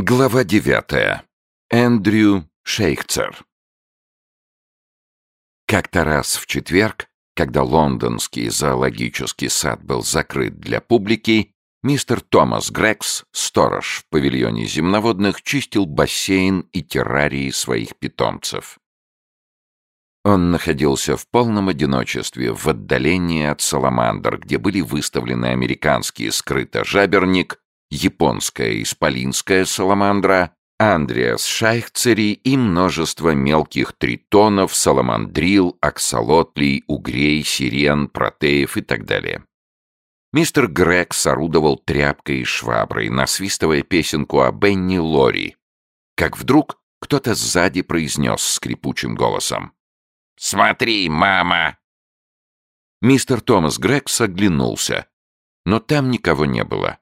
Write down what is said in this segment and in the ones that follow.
Глава девятая. Эндрю Шейхцер. Как-то раз в четверг, когда лондонский зоологический сад был закрыт для публики, мистер Томас Грекс, сторож в павильоне земноводных, чистил бассейн и террарии своих питомцев. Он находился в полном одиночестве, в отдалении от саламандр, где были выставлены американский скрытожаберник, японская исполинская саламандра, Андреас шайхцери и множество мелких тритонов, саламандрил, аксолотлей, угрей, сирен, протеев и так далее. Мистер Грег сорудовал тряпкой и шваброй, насвистывая песенку о Бенни Лори, как вдруг кто-то сзади произнес скрипучим голосом. «Смотри, мама!» Мистер Томас Грекс оглянулся, но там никого не было.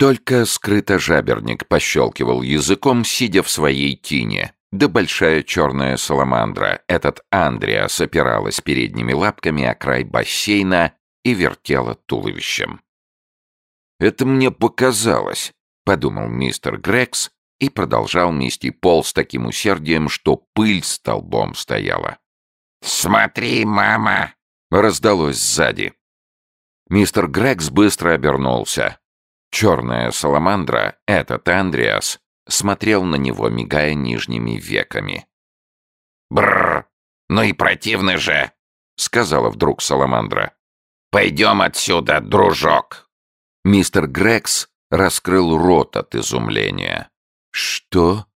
Только скрытожаберник пощелкивал языком, сидя в своей тине. Да большая черная саламандра, этот Андреас, опиралась передними лапками о край бассейна и вертела туловищем. «Это мне показалось», — подумал мистер Грекс и продолжал мести пол с таким усердием, что пыль столбом стояла. «Смотри, мама!» — раздалось сзади. Мистер Грекс быстро обернулся. Черная саламандра, этот Андреас, смотрел на него, мигая нижними веками. «Бррр! Ну и противно же!» — сказала вдруг саламандра. «Пойдем отсюда, дружок!» Мистер Грекс раскрыл рот от изумления. «Что?»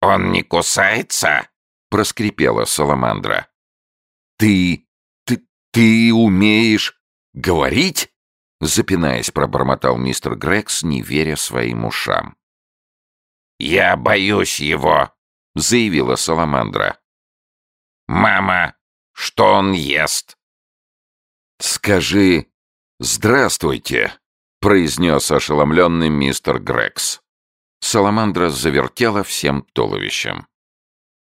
«Он не кусается?» — проскрипела саламандра. «Ты... ты... ты умеешь говорить?» Запинаясь, пробормотал мистер Грекс, не веря своим ушам. «Я боюсь его», — заявила Саламандра. «Мама, что он ест?» «Скажи «Здравствуйте», — произнес ошеломленный мистер Грекс. Саламандра завертела всем туловищем.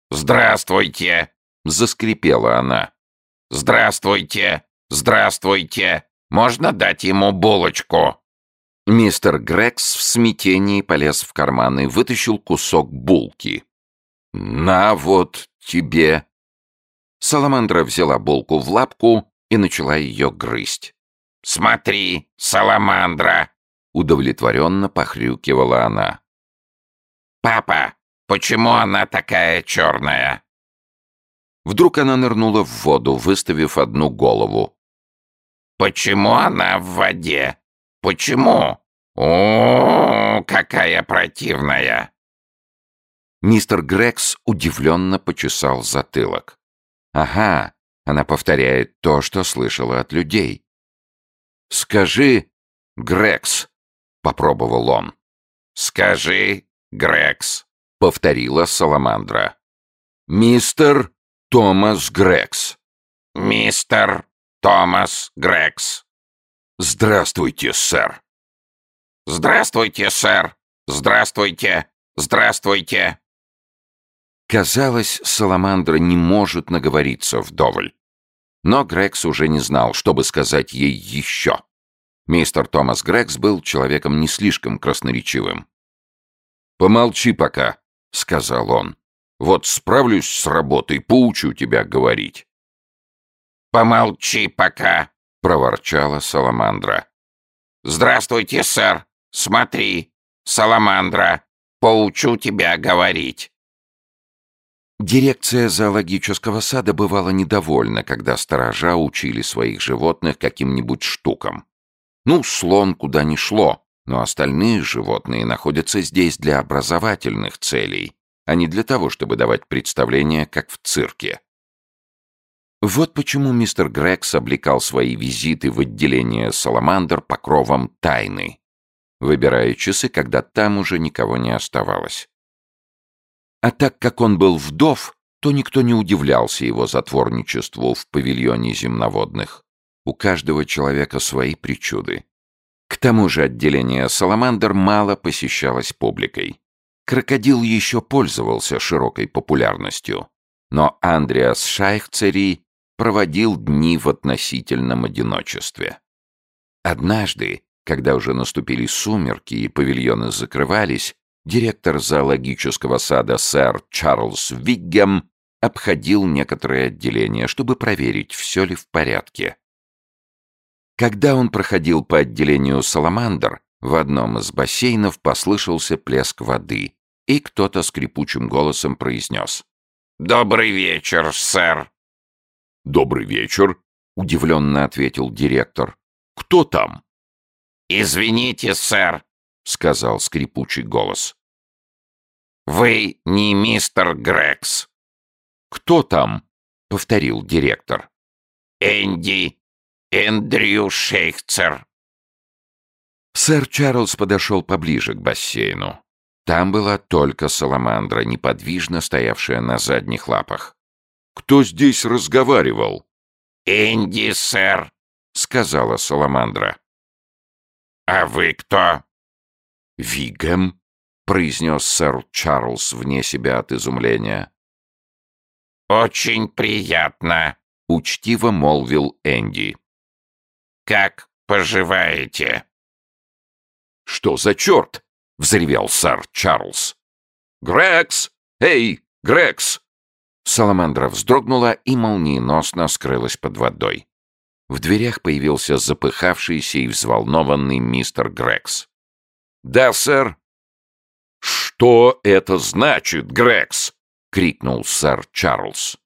«Здравствуйте!» — заскрипела она. «Здравствуйте! Здравствуйте! Можно дать ему булочку?» Мистер Грекс в смятении полез в карман и вытащил кусок булки. «На вот тебе!» Саламандра взяла булку в лапку и начала ее грызть. «Смотри, саламандра!» — удовлетворенно похрюкивала она. «Папа, почему она такая черная?» Вдруг она нырнула в воду, выставив одну голову. Почему она в воде? Почему? О, какая противная!» Мистер Грекс удивленно почесал затылок. «Ага, она повторяет то, что слышала от людей». «Скажи, Грекс», — попробовал он. «Скажи, Грекс», — повторила Саламандра. «Мистер Томас Грекс». «Мистер Томас Грекс. Здравствуйте, сэр. Здравствуйте, сэр. Здравствуйте. Здравствуйте. Казалось, Саламандра не может наговориться вдоволь. Но Грекс уже не знал, что бы сказать ей еще. Мистер Томас Грекс был человеком не слишком красноречивым. «Помолчи пока», — сказал он. «Вот справлюсь с работой, поучу тебя говорить». «Помолчи пока», — проворчала Саламандра. «Здравствуйте, сэр. Смотри, Саламандра, поучу тебя говорить». Дирекция зоологического сада бывала недовольна, когда сторожа учили своих животных каким-нибудь штукам. Ну, слон куда ни шло, но остальные животные находятся здесь для образовательных целей, а не для того, чтобы давать представления, как в цирке. Вот почему мистер Грекс облекал свои визиты в отделение «Саламандр» покровом тайны, выбирая часы, когда там уже никого не оставалось. А так как он был вдов, то никто не удивлялся его затворничеству в павильоне земноводных. У каждого человека свои причуды. К тому же отделение «Саламандр» мало посещалось публикой. Крокодил еще пользовался широкой популярностью. Но Андреас Шайхцери проводил дни в относительном одиночестве. Однажды, когда уже наступили сумерки и павильоны закрывались, директор зоологического сада сэр Чарльз Виггем обходил некоторые отделения, чтобы проверить, все ли в порядке. Когда он проходил по отделению «Саламандр», в одном из бассейнов послышался плеск воды, и кто-то скрипучим голосом произнес. «Добрый вечер, сэр!» «Добрый вечер», — удивленно ответил директор. «Кто там?» «Извините, сэр», — сказал скрипучий голос. «Вы не мистер Грекс?» «Кто там?» — повторил директор. «Энди Эндрю Шейхцер». Сэр Чарльз подошел поближе к бассейну. Там была только саламандра, неподвижно стоявшая на задних лапах. «Кто здесь разговаривал?» «Энди, сэр», — сказала саламандра. «А вы кто?» «Вигем», — произнес сэр Чарльз вне себя от изумления. «Очень приятно», — учтиво молвил Энди. «Как поживаете?» «Что за черт?» — взревел сэр Чарльз. «Грекс! Эй, Грекс!» Саламандра вздрогнула и молниеносно скрылась под водой. В дверях появился запыхавшийся и взволнованный мистер Грекс. «Да, сэр». «Что это значит, Грекс?» — крикнул сэр Чарльз.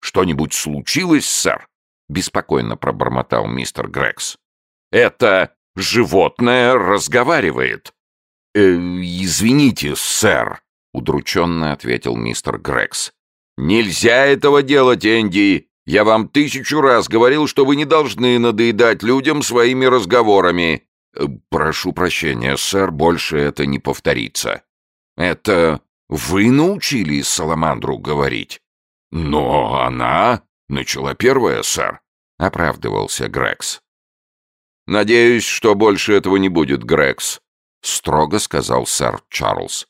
«Что-нибудь случилось, сэр?» — беспокойно пробормотал мистер Грекс. «Это животное разговаривает». «Э, «Извините, сэр», — удрученно ответил мистер Грекс. «Нельзя этого делать, Энди. Я вам тысячу раз говорил, что вы не должны надоедать людям своими разговорами». Э, «Прошу прощения, сэр, больше это не повторится». «Это вы научили Саламандру говорить?» «Но она...» — начала первая, сэр», — оправдывался Грекс. «Надеюсь, что больше этого не будет, Грекс», — строго сказал сэр Чарльз.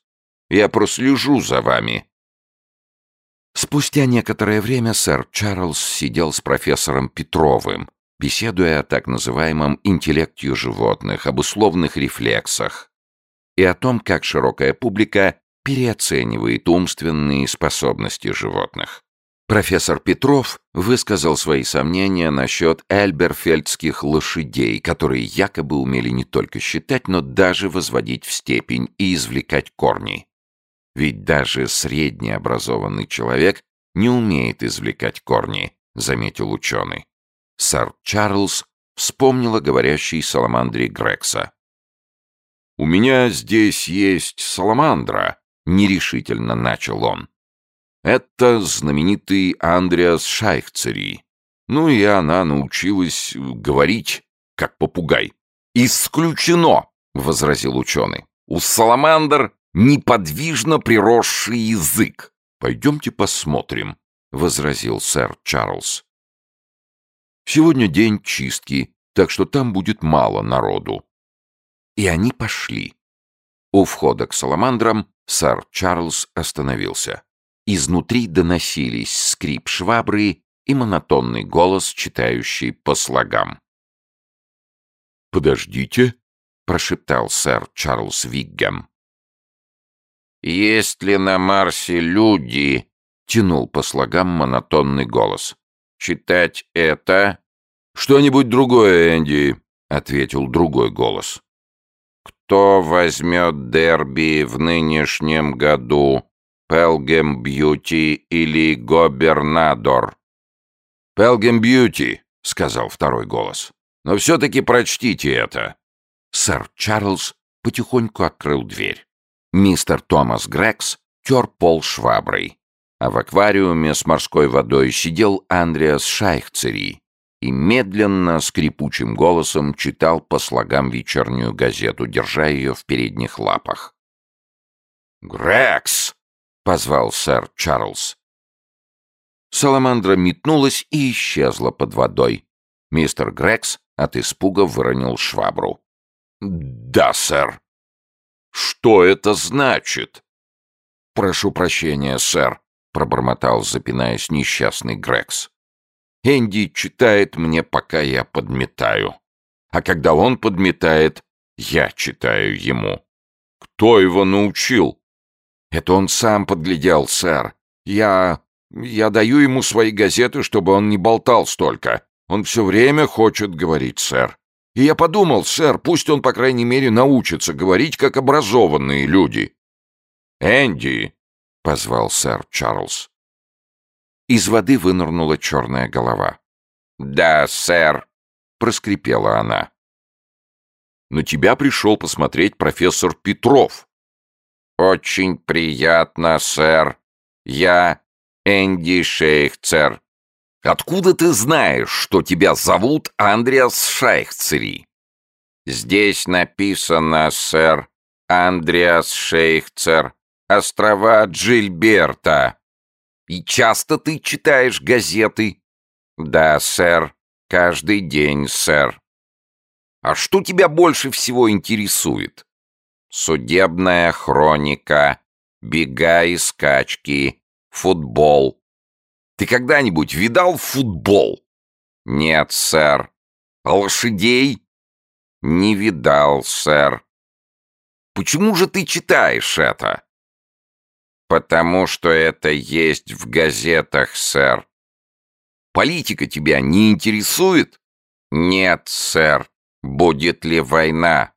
«Я прослежу за вами». Спустя некоторое время сэр Чарльз сидел с профессором Петровым, беседуя о так называемом интеллекте животных, об условных рефлексах и о том, как широкая публика переоценивает умственные способности животных. Профессор Петров высказал свои сомнения насчет эльберфельдских лошадей, которые якобы умели не только считать, но даже возводить в степень и извлекать корни. Ведь даже среднеобразованный человек не умеет извлекать корни, заметил ученый. Сэр Чарльз вспомнил о говорящей саламандре Грекса. «У меня здесь есть саламандра», — нерешительно начал он. Это знаменитый Андреас Шайхцери. Ну и она научилась говорить, как попугай. «Исключено!» — возразил ученый. «У саламандр неподвижно приросший язык». «Пойдемте посмотрим», — возразил сэр Чарльз. «Сегодня день чистки, так что там будет мало народу». И они пошли. У входа к саламандрам сэр Чарльз остановился. Изнутри доносились скрип швабры и монотонный голос, читающий по слогам. «Подождите», — прошептал сэр Чарльз Виггем. «Есть ли на Марсе люди?» — тянул по слогам монотонный голос. «Читать это?» «Что-нибудь другое, Энди», — ответил другой голос. «Кто возьмет дерби в нынешнем году?» Пелгем Бьюти или Гобернадор?» «Пелгем Бьюти», — сказал второй голос. «Но все-таки прочтите это». Сэр Чарльз потихоньку открыл дверь. Мистер Томас Грекс тер пол шваброй, а в аквариуме с морской водой сидел Андреас Шайхцери и медленно, скрипучим голосом читал по слогам вечернюю газету, держа ее в передних лапах. «Грекс!» — позвал сэр Чарльз. Саламандра метнулась и исчезла под водой. Мистер Грекс от испуга выронил швабру. «Да, сэр». «Что это значит?» «Прошу прощения, сэр», — пробормотал, запинаясь несчастный Грекс. «Энди читает мне, пока я подметаю. А когда он подметает, я читаю ему». Кто его научил? Это он сам подглядел, сэр. Я... я даю ему свои газеты, чтобы он не болтал столько. Он все время хочет говорить, сэр. И я подумал, сэр, пусть он, по крайней мере, научится говорить, как образованные люди. «Энди!» — позвал сэр Чарльз. Из воды вынырнула черная голова. «Да, сэр», — проскрипела она. «На тебя пришел посмотреть профессор Петров». «Очень приятно, сэр. Я Энди Шейхцер». «Откуда ты знаешь, что тебя зовут Андреас Шейхцери?» «Здесь написано, сэр, Андреас Шейхцер, острова Джильберта». «И часто ты читаешь газеты?» «Да, сэр, каждый день, сэр». «А что тебя больше всего интересует?» «Судебная хроника, бега и скачки, футбол». «Ты когда-нибудь видал футбол?» «Нет, сэр». «А лошадей?» «Не видал, сэр». «Почему же ты читаешь это?» «Потому что это есть в газетах, сэр». «Политика тебя не интересует?» «Нет, сэр. Будет ли война?»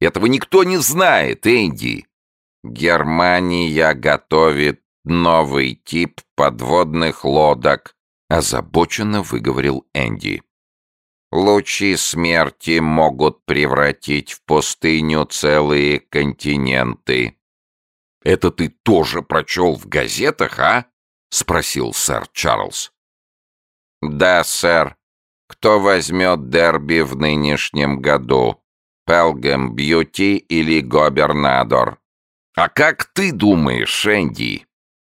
«Этого никто не знает, Энди». «Германия готовит новый тип подводных лодок», — озабоченно выговорил Энди. «Лучи смерти могут превратить в пустыню целые континенты». «Это ты тоже прочел в газетах, а?» — спросил сэр Чарльз. «Да, сэр. Кто возьмет дерби в нынешнем году? Пелгем Бьюти или Гобернадор?» «А как ты думаешь, Энди?»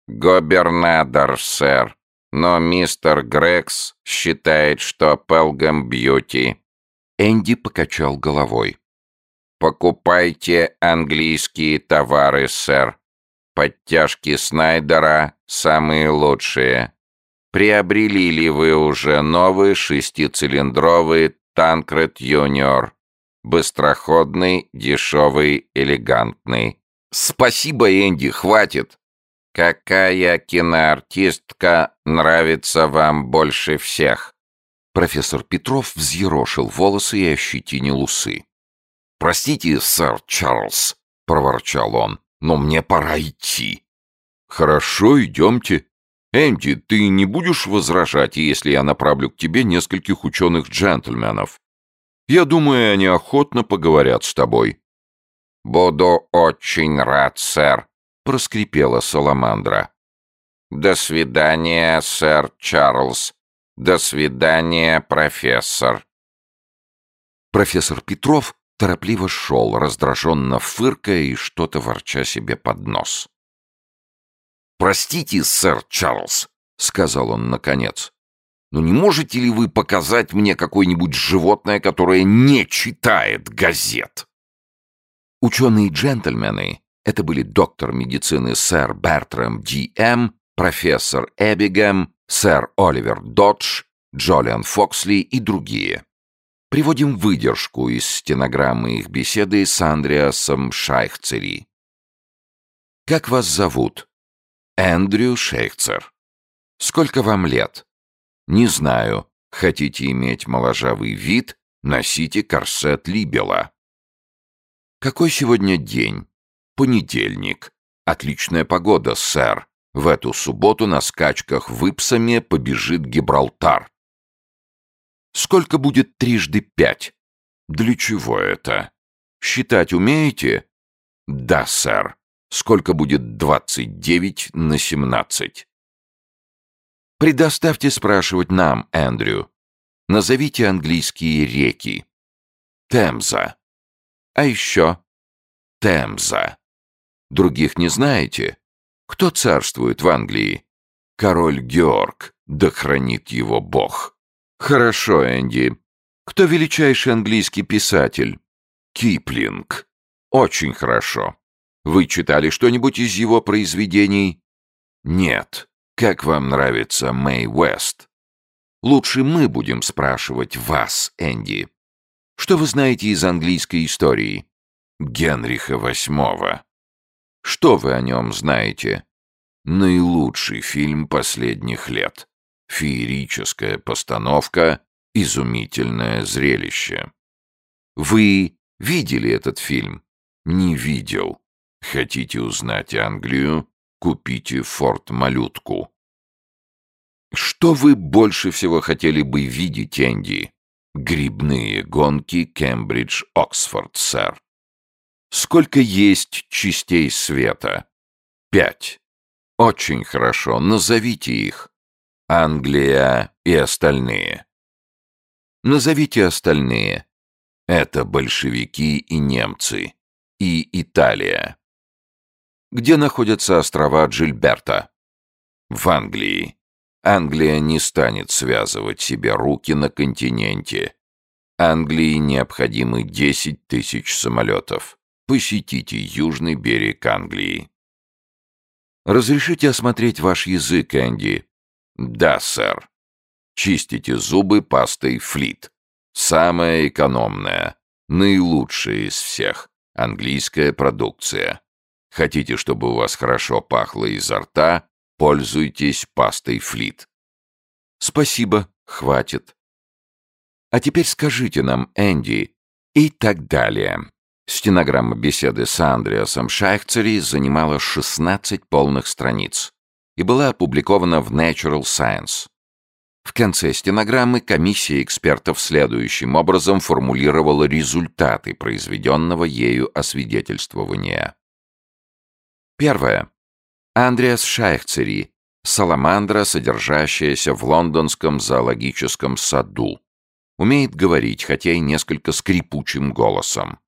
«Гобернадор, сэр. Но мистер Грекс считает, что Пелгем Бьюти». Энди покачал головой. «Покупайте английские товары, сэр. Подтяжки Снайдера самые лучшие. Приобрели ли вы уже новый шестицилиндровый Танкред Юниор? Быстроходный, дешевый, элегантный. Спасибо, Энди, хватит. Какая киноартистка нравится вам больше всех? Профессор Петров взъерошил волосы и ощетинил усы. «Простите, сэр Чарльз», — проворчал он, — «но мне пора идти». «Хорошо, идемте. Энди, ты не будешь возражать, если я направлю к тебе нескольких ученых-джентльменов? Я думаю, они охотно поговорят с тобой». «Буду очень рад, сэр», — проскрипела Саламандра. «До свидания, сэр Чарльз. До свидания, профессор». Профессор Петров торопливо шел, раздраженно фыркая и что-то ворча себе под нос. «Простите, сэр Чарльз», — сказал он наконец, «но не можете ли вы показать мне какое-нибудь животное, которое не читает газет?» Ученые-джентльмены — это были доктор медицины сэр Бертрам Ди М., профессор Эбигем, сэр Оливер Додж, Джолиан Фоксли и другие. Приводим выдержку из стенограммы их беседы с Андреасом Шайхцери. «Как вас зовут?» «Эндрю Шейхцер». «Сколько вам лет?» «Не знаю. Хотите иметь моложавый вид? Носите корсет Либела». «Какой сегодня день?» «Понедельник. Отличная погода, сэр. В эту субботу на скачках в Ипсаме побежит Гибралтар. Сколько будет трижды пять? Для чего это? Считать умеете? Да, сэр. Сколько будет двадцать девять на семнадцать? Предоставьте спрашивать нам, Эндрю. Назовите английские реки. Темза. А еще? Темза. Других не знаете? Кто царствует в Англии? Король Георг, да хранит его Бог. «Хорошо, Энди. Кто величайший английский писатель?» «Киплинг. Очень хорошо. Вы читали что-нибудь из его произведений?» «Нет. Как вам нравится Мэй Уэст?» «Лучше мы будем спрашивать вас, Энди. Что вы знаете из английской истории?» Генриха VIII. Что вы о нем знаете? Наилучший фильм последних лет. Феерическая постановка, изумительное зрелище. Вы видели этот фильм? Не видел. Хотите узнать Англию? Купите форт-малютку. Что вы больше всего хотели бы видеть, Энди? Грибные гонки Кембридж-Оксфорд, сэр. Сколько есть частей света? Пять. Очень хорошо, назовите их. Англия и остальные. Назовите остальные. Это большевики и немцы. И Италия. Где находятся острова Джильберта? В Англии. Англия не станет связывать себе руки на континенте. Англии необходимы 10 тысяч самолетов. Посетите южный берег Англии. Разрешите осмотреть ваш язык, Энди? Да, сэр. Чистите зубы пастой Флит. Самая экономная, наилучшая из всех. Английская продукция. Хотите, чтобы у вас хорошо пахло изо рта? Пользуйтесь пастой Флит. Спасибо, хватит. А теперь скажите нам, Энди, и так далее. Стенограмма беседы с Андреасом Шайхцери занимала 16 полных страниц и была опубликована в Natural Science. В конце стенограммы комиссия экспертов следующим образом формулировала результаты произведенного ею освидетельствования. Первое. Андреас Шайхцери, саламандра, содержащаяся в лондонском зоологическом саду. Умеет говорить, хотя и несколько скрипучим голосом.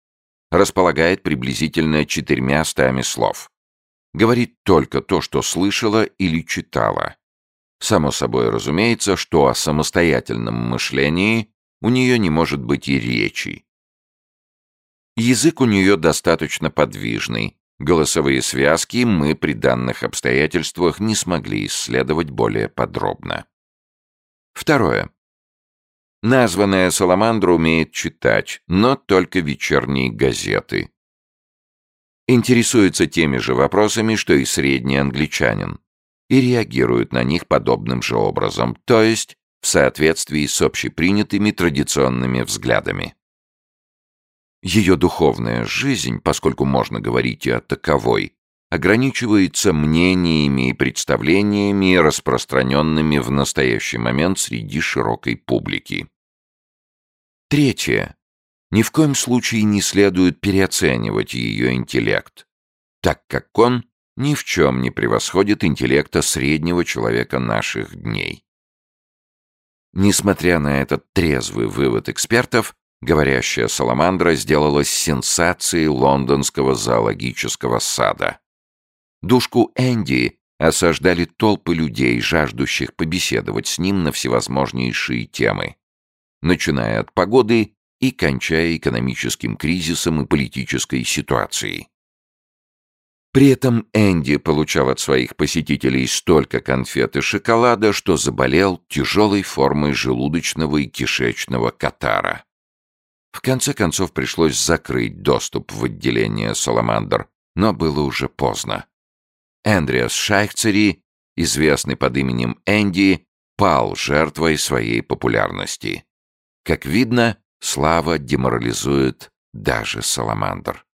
Располагает приблизительно четырьмя стами слов. Говорит только то, что слышала или читала. Само собой разумеется, что о самостоятельном мышлении у нее не может быть и речи. Язык у нее достаточно подвижный, Голосовые связки мы при данных обстоятельствах не смогли исследовать более подробно. Второе. Названная Саламандра умеет читать, но только вечерние газеты. Интересуется теми же вопросами, что и средний англичанин, и реагирует на них подобным же образом, то есть в соответствии с общепринятыми традиционными взглядами. Ее духовная жизнь, поскольку можно говорить и о таковой, ограничивается мнениями и представлениями, распространенными в настоящий момент среди широкой публики. Третье. Ни в коем случае не следует переоценивать ее интеллект, так как он ни в чем не превосходит интеллекта среднего человека наших дней. Несмотря на этот трезвый вывод экспертов, Говорящая саламандра сделалась сенсацией лондонского зоологического сада. Душку Энди осаждали толпы людей, жаждущих побеседовать с ним на всевозможнейшие темы, начиная от погоды и кончая экономическим кризисом и политической ситуацией. При этом Энди получал от своих посетителей столько конфет и шоколада, что заболел тяжелой формой желудочного и кишечного катара. В конце концов пришлось закрыть доступ в отделение «Саламандр», но было уже поздно. Эндриас Шайхцери, известный под именем Энди, пал жертвой своей популярности. Как видно, слава деморализует даже «Саламандр».